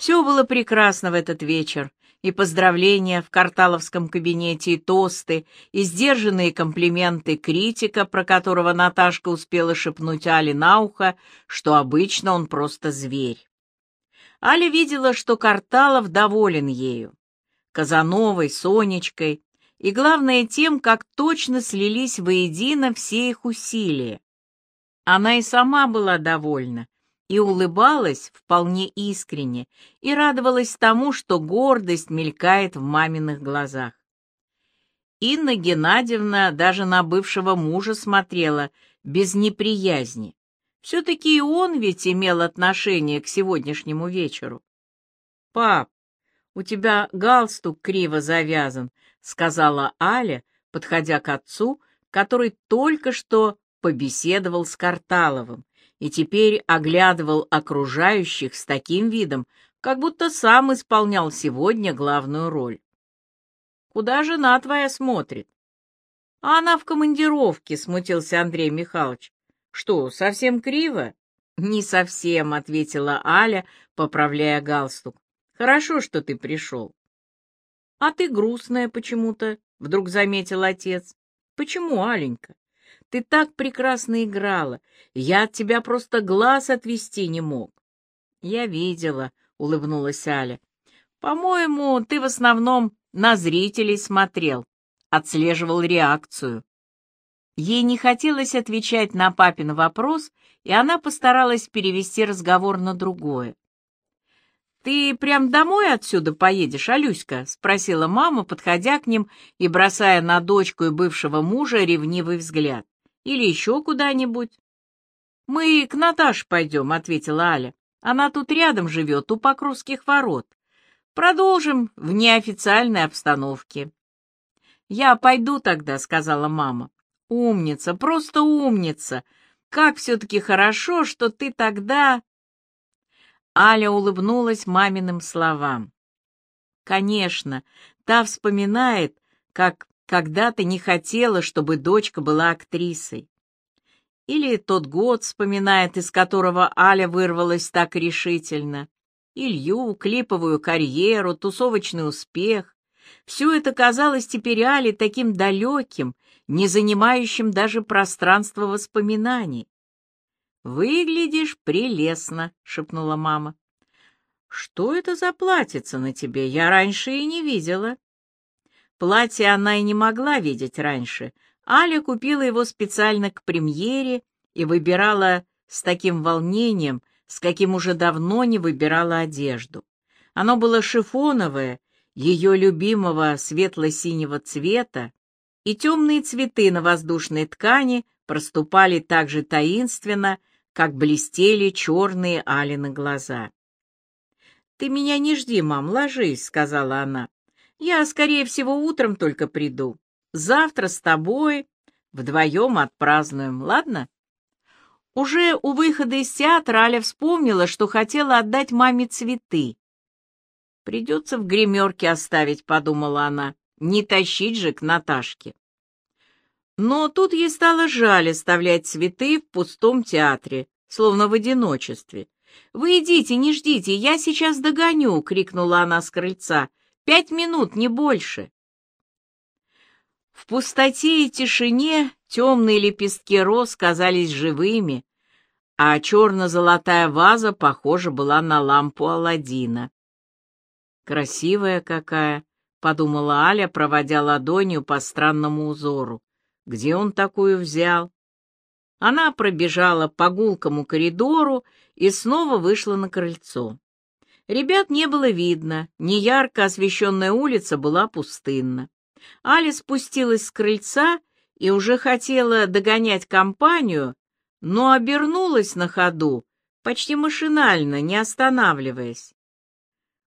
Все было прекрасно в этот вечер, и поздравления в карталовском кабинете, и тосты, и сдержанные комплименты критика, про которого Наташка успела шепнуть Али на ухо, что обычно он просто зверь. Аля видела, что Карталов доволен ею. Казановой, Сонечкой, и, главное, тем, как точно слились воедино все их усилия. Она и сама была довольна, и улыбалась вполне искренне, и радовалась тому, что гордость мелькает в маминых глазах. Инна Геннадьевна даже на бывшего мужа смотрела без неприязни. Все-таки и он ведь имел отношение к сегодняшнему вечеру. «Пап, у тебя галстук криво завязан», — сказала Аля, подходя к отцу, который только что побеседовал с Карталовым и теперь оглядывал окружающих с таким видом, как будто сам исполнял сегодня главную роль. «Куда жена твоя смотрит?» «А она в командировке», — смутился Андрей Михайлович. «Что, совсем криво?» «Не совсем», — ответила Аля, поправляя галстук. «Хорошо, что ты пришел». «А ты грустная почему-то», — вдруг заметил отец. «Почему, Аленька?» Ты так прекрасно играла. Я от тебя просто глаз отвести не мог. Я видела, — улыбнулась Аля. По-моему, ты в основном на зрителей смотрел, отслеживал реакцию. Ей не хотелось отвечать на папин вопрос, и она постаралась перевести разговор на другое. «Ты прям домой отсюда поедешь, Алюська?» — спросила мама, подходя к ним и бросая на дочку и бывшего мужа ревнивый взгляд. Или еще куда-нибудь?» «Мы к Наташе пойдем», — ответила Аля. «Она тут рядом живет, у Покровских ворот. Продолжим в неофициальной обстановке». «Я пойду тогда», — сказала мама. «Умница, просто умница! Как все-таки хорошо, что ты тогда...» Аля улыбнулась маминым словам. Конечно, та вспоминает, как когда-то не хотела, чтобы дочка была актрисой. Или тот год вспоминает, из которого Аля вырвалась так решительно. Илью, клиповую карьеру, тусовочный успех. Все это казалось теперь Але таким далеким, не занимающим даже пространство воспоминаний. «Выглядишь прелестно», — шепнула мама. «Что это за платьице на тебе? Я раньше и не видела». Платье она и не могла видеть раньше. Аля купила его специально к премьере и выбирала с таким волнением, с каким уже давно не выбирала одежду. Оно было шифоновое, ее любимого светло-синего цвета, и темные цветы на воздушной ткани проступали так же таинственно, как блестели черные Алины глаза. «Ты меня не жди, мам, ложись», — сказала она. Я, скорее всего, утром только приду. Завтра с тобой вдвоем отпразднуем, ладно? Уже у выхода из театра Аля вспомнила, что хотела отдать маме цветы. «Придется в гримерке оставить», — подумала она, — «не тащить же к Наташке». Но тут ей стало жаль оставлять цветы в пустом театре, словно в одиночестве. «Вы идите, не ждите, я сейчас догоню!» — крикнула она с крыльца. Пять минут, не больше. В пустоте и тишине темные лепестки роз казались живыми, а черно-золотая ваза, похоже, была на лампу Аладдина. «Красивая какая!» — подумала Аля, проводя ладонью по странному узору. «Где он такую взял?» Она пробежала по гулкому коридору и снова вышла на крыльцо. Ребят не было видно, неярко освещенная улица была пустынна. Аля спустилась с крыльца и уже хотела догонять компанию, но обернулась на ходу, почти машинально, не останавливаясь.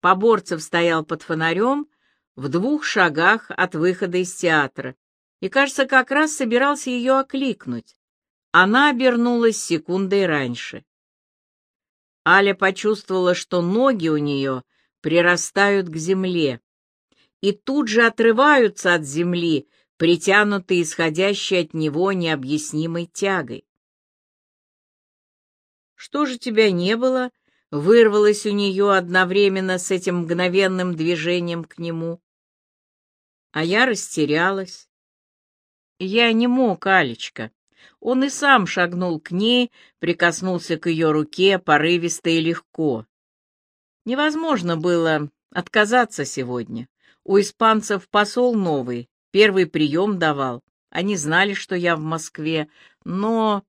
Поборцев стоял под фонарем в двух шагах от выхода из театра и, кажется, как раз собирался ее окликнуть. Она обернулась секундой раньше. Аля почувствовала, что ноги у нее прирастают к земле и тут же отрываются от земли, притянутые исходящей от него необъяснимой тягой. «Что же тебя не было?» вырвалось у нее одновременно с этим мгновенным движением к нему. А я растерялась. Я не мог, Алечка. Он и сам шагнул к ней, прикоснулся к ее руке порывисто и легко. Невозможно было отказаться сегодня. У испанцев посол новый, первый прием давал. Они знали, что я в Москве, но...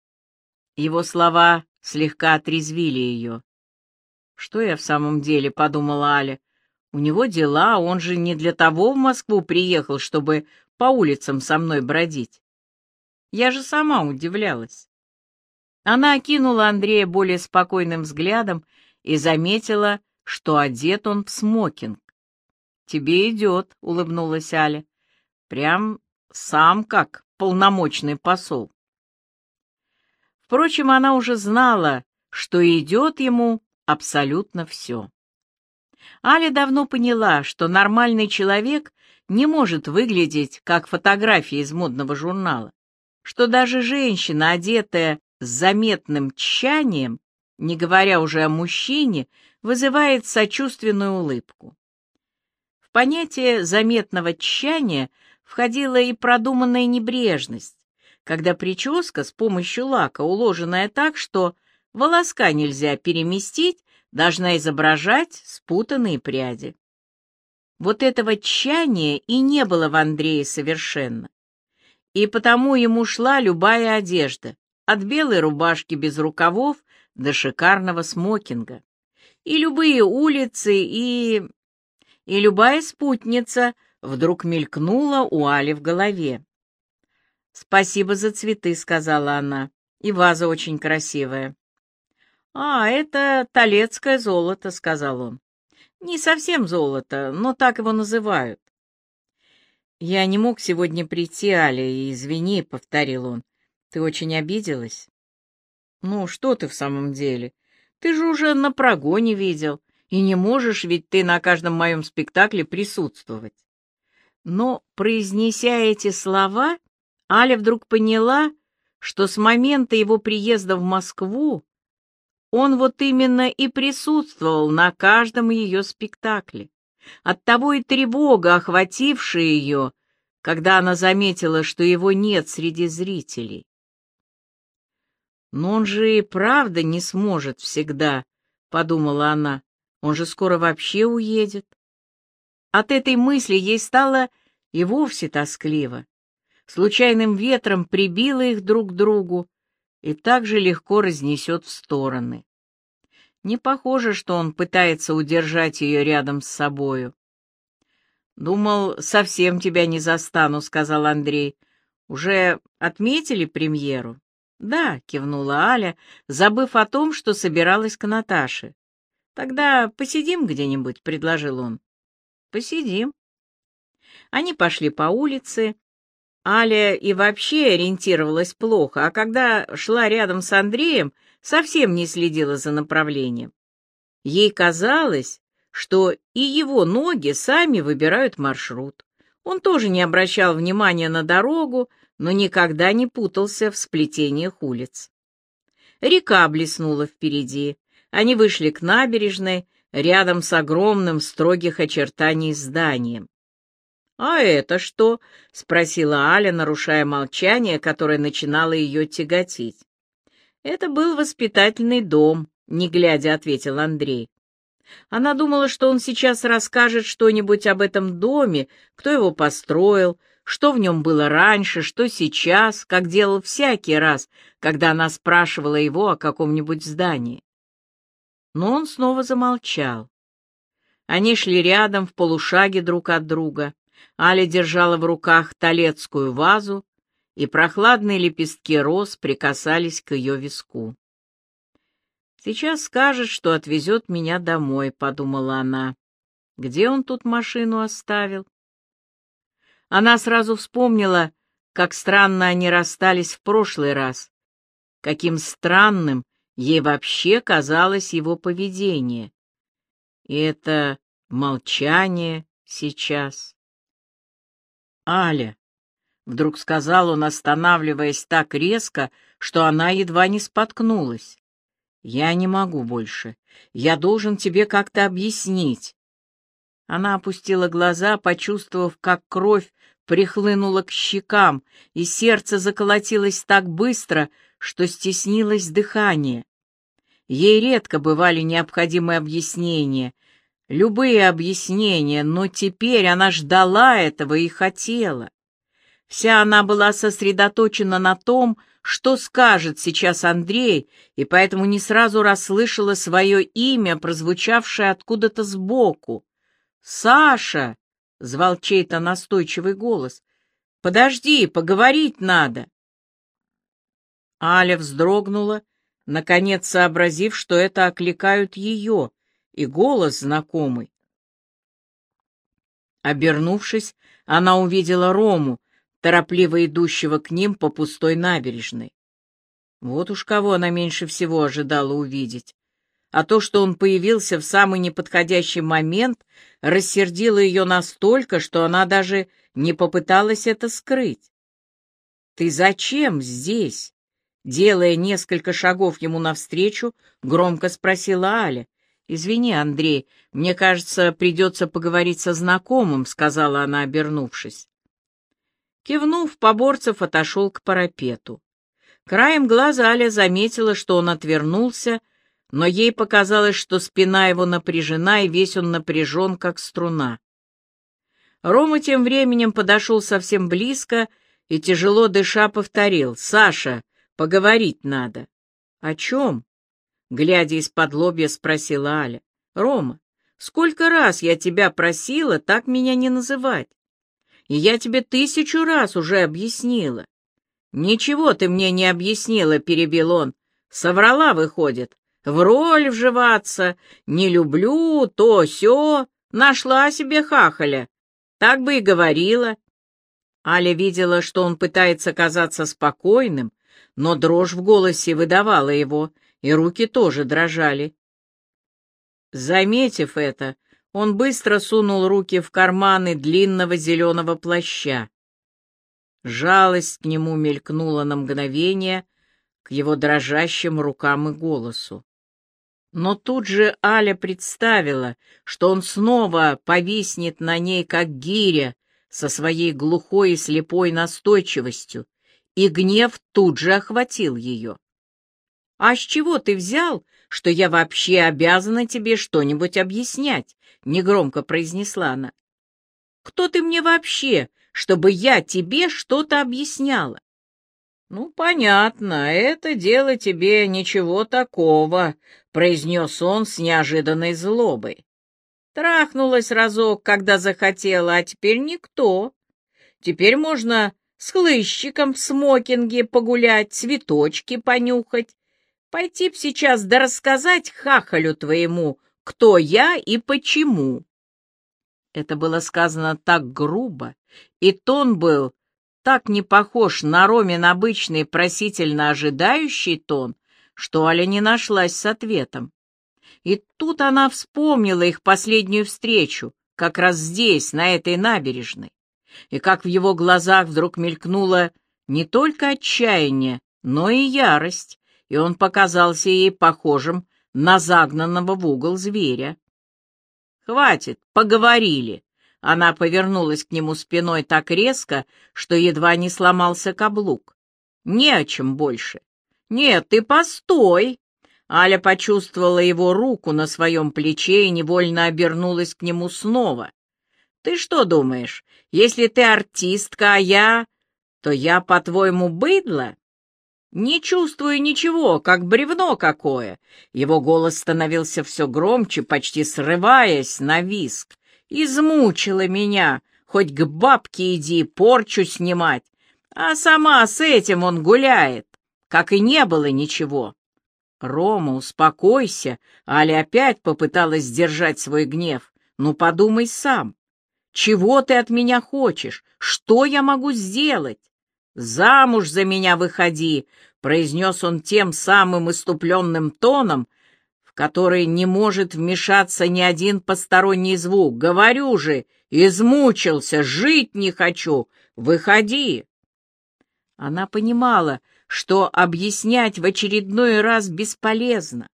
Его слова слегка отрезвили ее. «Что я в самом деле?» — подумала Аля. «У него дела, он же не для того в Москву приехал, чтобы по улицам со мной бродить. Я же сама удивлялась». Она окинула Андрея более спокойным взглядом и заметила, что одет он в смокинг. «Тебе идет», — улыбнулась Аля. «Прям сам как полномочный посол». Впрочем, она уже знала, что идет ему абсолютно все. Аля давно поняла, что нормальный человек не может выглядеть как фотография из модного журнала, что даже женщина, одетая с заметным тщанием, не говоря уже о мужчине, вызывает сочувственную улыбку. В понятие заметного тщания входила и продуманная небрежность, когда прическа с помощью лака, уложенная так, что волоска нельзя переместить, должна изображать спутанные пряди. Вот этого тщания и не было в Андрее совершенно. И потому ему шла любая одежда, от белой рубашки без рукавов до шикарного смокинга. И любые улицы, и... и любая спутница вдруг мелькнула у Али в голове. «Спасибо за цветы», — сказала она, — «и ваза очень красивая». «А, это талецкое золото», — сказал он. «Не совсем золото, но так его называют». «Я не мог сегодня прийти, Аля, и извини», — повторил он. «Ты очень обиделась?» «Ну, что ты в самом деле? Ты же уже на прогоне видел, и не можешь ведь ты на каждом моем спектакле присутствовать». Но, произнеся эти слова, Аля вдруг поняла, что с момента его приезда в Москву он вот именно и присутствовал на каждом ее спектакле. Оттого и тревога, охватившая ее, когда она заметила, что его нет среди зрителей. «Но он же и правда не сможет всегда», — подумала она. «Он же скоро вообще уедет». От этой мысли ей стало и вовсе тоскливо. Случайным ветром прибило их друг к другу, и так же легко разнесет в стороны. Не похоже, что он пытается удержать ее рядом с собою. «Думал, совсем тебя не застану», — сказал Андрей. «Уже отметили премьеру?» «Да», — кивнула Аля, забыв о том, что собиралась к Наташе. «Тогда посидим где-нибудь», — предложил он. «Посидим». Они пошли по улице, Аля и вообще ориентировалась плохо, а когда шла рядом с Андреем, совсем не следила за направлением. Ей казалось, что и его ноги сами выбирают маршрут. Он тоже не обращал внимания на дорогу, но никогда не путался в сплетениях улиц. Река блеснула впереди. Они вышли к набережной, рядом с огромным строгих очертаний зданием. «А это что?» — спросила Аля, нарушая молчание, которое начинало ее тяготить. «Это был воспитательный дом», — не глядя ответил Андрей. Она думала, что он сейчас расскажет что-нибудь об этом доме, кто его построил, что в нем было раньше, что сейчас, как делал всякий раз, когда она спрашивала его о каком-нибудь здании. Но он снова замолчал. Они шли рядом в полушаге друг от друга. Аля держала в руках талецкую вазу, и прохладные лепестки роз прикасались к ее виску. «Сейчас скажет, что отвезет меня домой», — подумала она. «Где он тут машину оставил?» Она сразу вспомнила, как странно они расстались в прошлый раз, каким странным ей вообще казалось его поведение. И это молчание сейчас. «Аля!» — вдруг сказал он, останавливаясь так резко, что она едва не споткнулась. Я не могу больше. Я должен тебе как-то объяснить. Она опустила глаза, почувствовав, как кровь прихлынула к щекам, и сердце заколотилось так быстро, что стеснилось дыхание. Ей редко бывали необходимые объяснения, любые объяснения, но теперь она ждала этого и хотела. Вся она была сосредоточена на том, что скажет сейчас Андрей, и поэтому не сразу расслышала свое имя, прозвучавшее откуда-то сбоку. «Саша!» — звал чей-то настойчивый голос. «Подожди, поговорить надо!» Аля вздрогнула, наконец сообразив, что это окликают ее, и голос знакомый. Обернувшись, она увидела Рому, торопливо идущего к ним по пустой набережной. Вот уж кого она меньше всего ожидала увидеть. А то, что он появился в самый неподходящий момент, рассердило ее настолько, что она даже не попыталась это скрыть. «Ты зачем здесь?» Делая несколько шагов ему навстречу, громко спросила Аля. «Извини, Андрей, мне кажется, придется поговорить со знакомым», — сказала она, обернувшись. Кивнув, Поборцев отошел к парапету. Краем глаза Аля заметила, что он отвернулся, но ей показалось, что спина его напряжена, и весь он напряжен, как струна. Рома тем временем подошел совсем близко и, тяжело дыша, повторил. «Саша, поговорить надо». «О чем?» — глядя из-под лобья, спросила Аля. «Рома, сколько раз я тебя просила так меня не называть? И я тебе тысячу раз уже объяснила. Ничего ты мне не объяснила, перебил он. Соврала, выходит. В роль вживаться. Не люблю, то все. Нашла себе хахаля. Так бы и говорила. Аля видела, что он пытается казаться спокойным, но дрожь в голосе выдавала его, и руки тоже дрожали. Заметив это, он быстро сунул руки в карманы длинного зеленого плаща. Жалость к нему мелькнула на мгновение к его дрожащим рукам и голосу. Но тут же Аля представила, что он снова повиснет на ней, как гиря, со своей глухой и слепой настойчивостью, и гнев тут же охватил ее. «А с чего ты взял, что я вообще обязана тебе что-нибудь объяснять?» — негромко произнесла она. «Кто ты мне вообще, чтобы я тебе что-то объясняла?» «Ну, понятно, это дело тебе ничего такого», — произнес он с неожиданной злобой. «Трахнулась разок, когда захотела, а теперь никто. Теперь можно с хлыщиком в смокинге погулять, цветочки понюхать, Пойти б сейчас да рассказать хахалю твоему, кто я и почему. Это было сказано так грубо, и тон был так не похож на Ромин обычный просительно ожидающий тон, что Аля не нашлась с ответом. И тут она вспомнила их последнюю встречу, как раз здесь, на этой набережной, и как в его глазах вдруг мелькнуло не только отчаяние, но и ярость и он показался ей похожим на загнанного в угол зверя. «Хватит, поговорили!» Она повернулась к нему спиной так резко, что едва не сломался каблук. «Не о чем больше!» «Нет, ты постой!» Аля почувствовала его руку на своем плече и невольно обернулась к нему снова. «Ты что думаешь, если ты артистка, а я, то я, по-твоему, быдло?» Не чувствую ничего, как бревно какое. Его голос становился все громче, почти срываясь на виск. Измучила меня. Хоть к бабке иди, порчу снимать. А сама с этим он гуляет, как и не было ничего. Рома, успокойся. Аля опять попыталась сдержать свой гнев. Ну, подумай сам. Чего ты от меня хочешь? Что я могу сделать? «Замуж за меня выходи!» — произнес он тем самым иступленным тоном, в который не может вмешаться ни один посторонний звук. «Говорю же, измучился, жить не хочу! Выходи!» Она понимала, что объяснять в очередной раз бесполезно.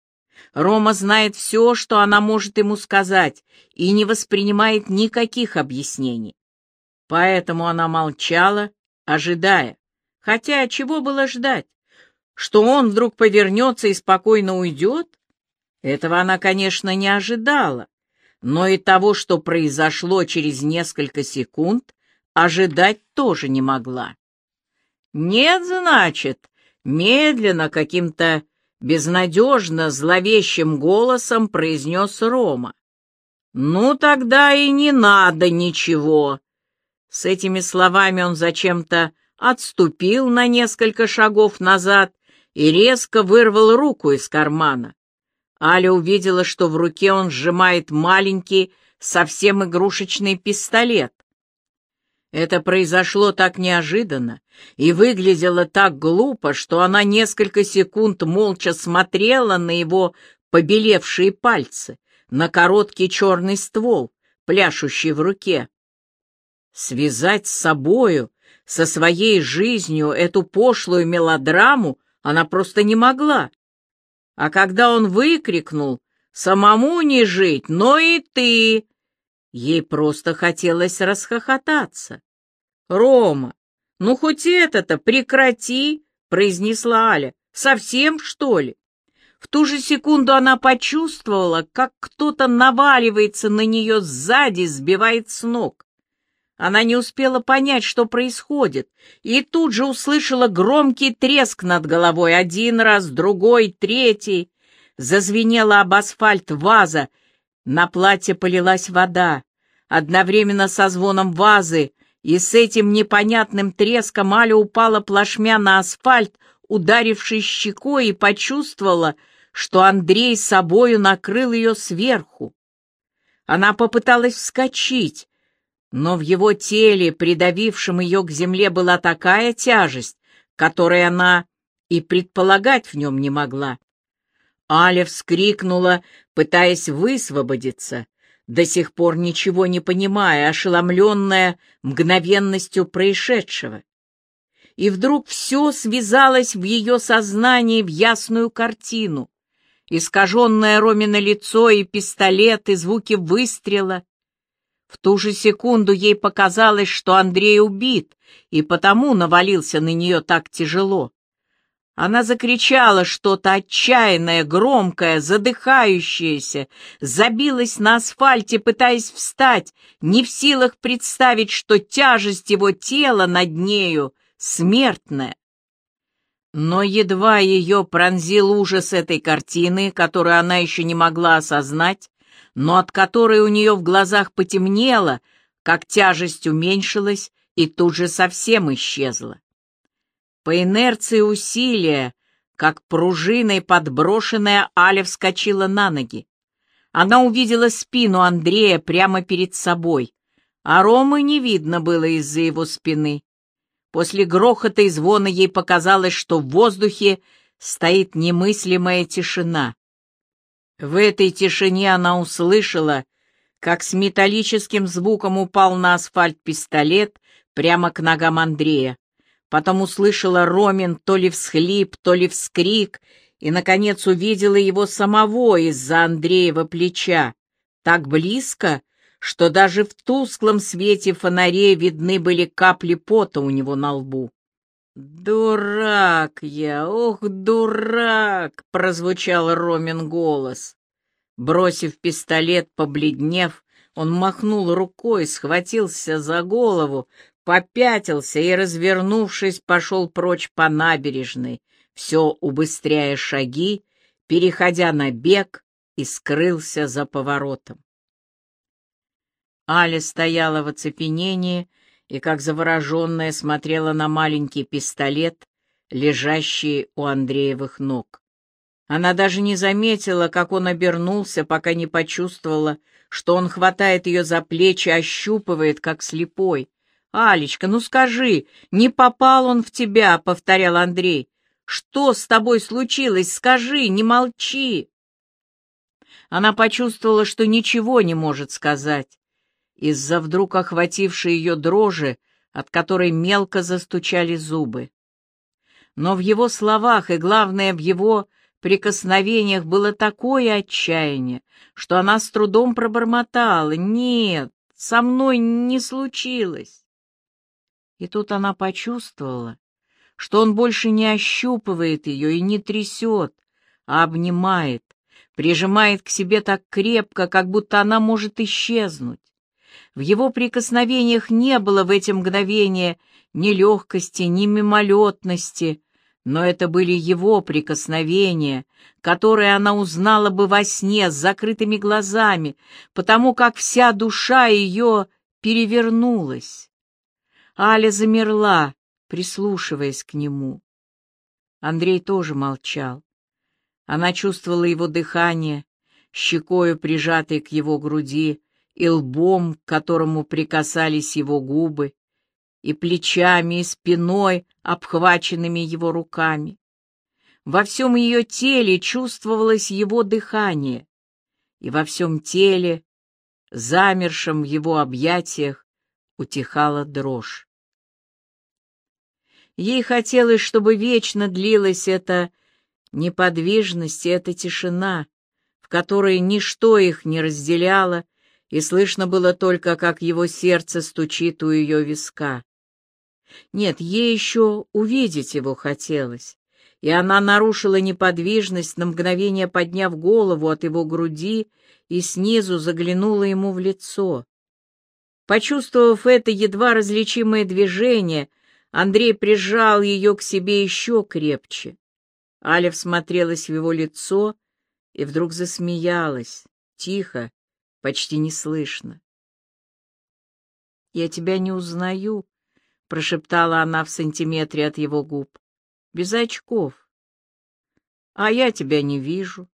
Рома знает все, что она может ему сказать, и не воспринимает никаких объяснений. Поэтому она молчала, ожидая. Хотя чего было ждать? Что он вдруг повернется и спокойно уйдет? Этого она, конечно, не ожидала, но и того, что произошло через несколько секунд, ожидать тоже не могла. «Нет, значит», — медленно, каким-то безнадежно зловещим голосом произнес Рома. «Ну, тогда и не надо ничего». С этими словами он зачем-то отступил на несколько шагов назад и резко вырвал руку из кармана. Аля увидела, что в руке он сжимает маленький, совсем игрушечный пистолет. Это произошло так неожиданно и выглядело так глупо, что она несколько секунд молча смотрела на его побелевшие пальцы, на короткий черный ствол, пляшущий в руке. Связать с собою, со своей жизнью эту пошлую мелодраму она просто не могла. А когда он выкрикнул «Самому не жить, но и ты!» Ей просто хотелось расхохотаться. «Рома, ну хоть это-то прекрати!» — произнесла Аля. «Совсем, что ли?» В ту же секунду она почувствовала, как кто-то наваливается на нее сзади, сбивает с ног. Она не успела понять, что происходит, и тут же услышала громкий треск над головой один раз, другой, третий. Зазвенела об асфальт ваза, на платье полилась вода. Одновременно со звоном вазы и с этим непонятным треском Аля упала плашмя на асфальт, ударившись щекой, и почувствовала, что Андрей собою накрыл ее сверху. Она попыталась вскочить, но в его теле, придавившем ее к земле, была такая тяжесть, которой она и предполагать в нем не могла. Аля вскрикнула, пытаясь высвободиться, до сих пор ничего не понимая, ошеломленная мгновенностью происшедшего. И вдруг все связалось в ее сознании в ясную картину. Искаженное Ромино лицо и пистолет, и звуки выстрела. В ту же секунду ей показалось, что Андрей убит, и потому навалился на нее так тяжело. Она закричала что-то отчаянное, громкое, задыхающееся, забилась на асфальте, пытаясь встать, не в силах представить, что тяжесть его тела над нею смертная. Но едва ее пронзил ужас этой картины, которую она еще не могла осознать, но от которой у нее в глазах потемнело, как тяжесть уменьшилась и тут же совсем исчезла. По инерции усилия, как пружиной подброшенная, Аля вскочила на ноги. Она увидела спину Андрея прямо перед собой, а Ромы не видно было из-за его спины. После грохота и звона ей показалось, что в воздухе стоит немыслимая тишина. В этой тишине она услышала, как с металлическим звуком упал на асфальт пистолет прямо к ногам Андрея. Потом услышала Ромин то ли всхлип, то ли вскрик, и, наконец, увидела его самого из-за Андреева плеча, так близко, что даже в тусклом свете фонарей видны были капли пота у него на лбу. «Дурак я, ох, дурак!» — прозвучал Ромин голос. Бросив пистолет, побледнев, он махнул рукой, схватился за голову, попятился и, развернувшись, пошел прочь по набережной, все убыстряя шаги, переходя на бег и скрылся за поворотом. Аля стояла в оцепенении и, как завороженная, смотрела на маленький пистолет, лежащий у Андреевых ног. Она даже не заметила, как он обернулся, пока не почувствовала, что он хватает ее за плечи, ощупывает, как слепой, «Алечка, ну скажи, не попал он в тебя?» — повторял Андрей. «Что с тобой случилось? Скажи, не молчи!» Она почувствовала, что ничего не может сказать. Из-за вдруг охватившей ее дрожи, от которой мелко застучали зубы. Но в его словах и, главное, в его прикосновениях было такое отчаяние, что она с трудом пробормотала «Нет, со мной не случилось». И тут она почувствовала, что он больше не ощупывает ее и не трясет, а обнимает, прижимает к себе так крепко, как будто она может исчезнуть. В его прикосновениях не было в эти мгновения ни легкости, ни мимолетности, но это были его прикосновения, которые она узнала бы во сне с закрытыми глазами, потому как вся душа ее перевернулась. Аля замерла, прислушиваясь к нему. Андрей тоже молчал. Она чувствовала его дыхание, щекою прижатой к его груди, и лбом, к которому прикасались его губы, и плечами, и спиной, обхваченными его руками. Во всем ее теле чувствовалось его дыхание, и во всем теле, замершем в его объятиях, утихала дрожь. Ей хотелось, чтобы вечно длилась эта неподвижность и эта тишина, в которой ничто их не разделяло, и слышно было только, как его сердце стучит у ее виска. Нет, ей еще увидеть его хотелось, и она нарушила неподвижность, на мгновение подняв голову от его груди и снизу заглянула ему в лицо. Почувствовав это едва различимое движение, Андрей прижал ее к себе еще крепче. Аля всмотрелась в его лицо и вдруг засмеялась, тихо, почти неслышно. «Я тебя не узнаю», — прошептала она в сантиметре от его губ. «Без очков». «А я тебя не вижу».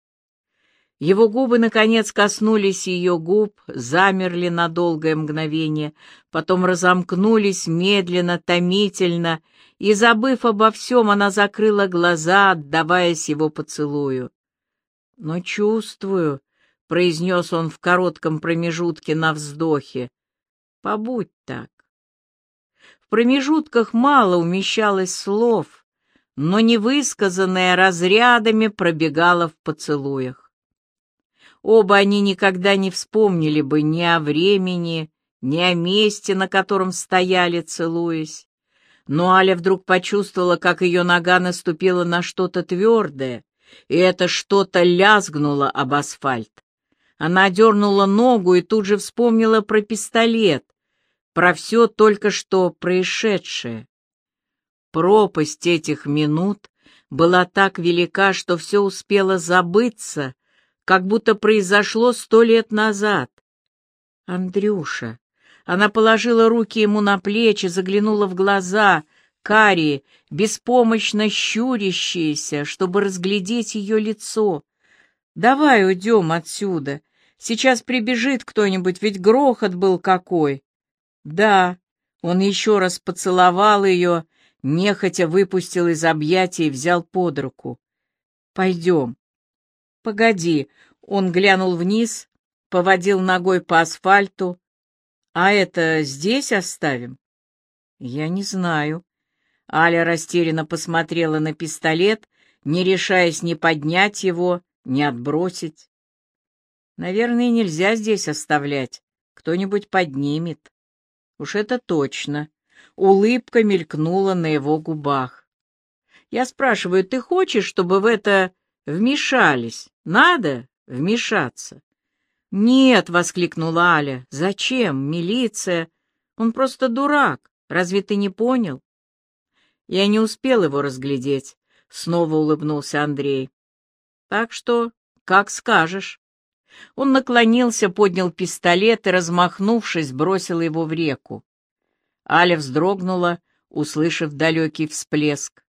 Его губы, наконец, коснулись ее губ, замерли на долгое мгновение, потом разомкнулись медленно, томительно, и, забыв обо всем, она закрыла глаза, отдаваясь его поцелую. «Но чувствую», — произнес он в коротком промежутке на вздохе, — «побудь так». В промежутках мало умещалось слов, но невысказанное разрядами пробегало в поцелуях. Оба они никогда не вспомнили бы ни о времени, ни о месте, на котором стояли, целуясь. Но Аля вдруг почувствовала, как ее нога наступила на что-то твердое, и это что-то лязгнуло об асфальт. Она дернула ногу и тут же вспомнила про пистолет, про все только что происшедшее. Пропасть этих минут была так велика, что все успело забыться, как будто произошло сто лет назад. Андрюша. Она положила руки ему на плечи, заглянула в глаза, карие, беспомощно щурящиеся, чтобы разглядеть ее лицо. «Давай уйдем отсюда. Сейчас прибежит кто-нибудь, ведь грохот был какой». «Да». Он еще раз поцеловал ее, нехотя выпустил из объятий и взял под руку. «Пойдем». «Погоди!» Он глянул вниз, поводил ногой по асфальту. «А это здесь оставим?» «Я не знаю». Аля растерянно посмотрела на пистолет, не решаясь ни поднять его, ни отбросить. «Наверное, нельзя здесь оставлять. Кто-нибудь поднимет». «Уж это точно». Улыбка мелькнула на его губах. «Я спрашиваю, ты хочешь, чтобы в это Вмешались. Надо вмешаться. «Нет!» — воскликнула Аля. «Зачем? Милиция! Он просто дурак. Разве ты не понял?» Я не успел его разглядеть. Снова улыбнулся Андрей. «Так что, как скажешь». Он наклонился, поднял пистолет и, размахнувшись, бросил его в реку. Аля вздрогнула, услышав далекий всплеск.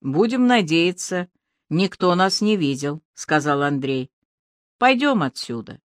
«Будем надеяться, «Никто нас не видел», — сказал Андрей. «Пойдем отсюда».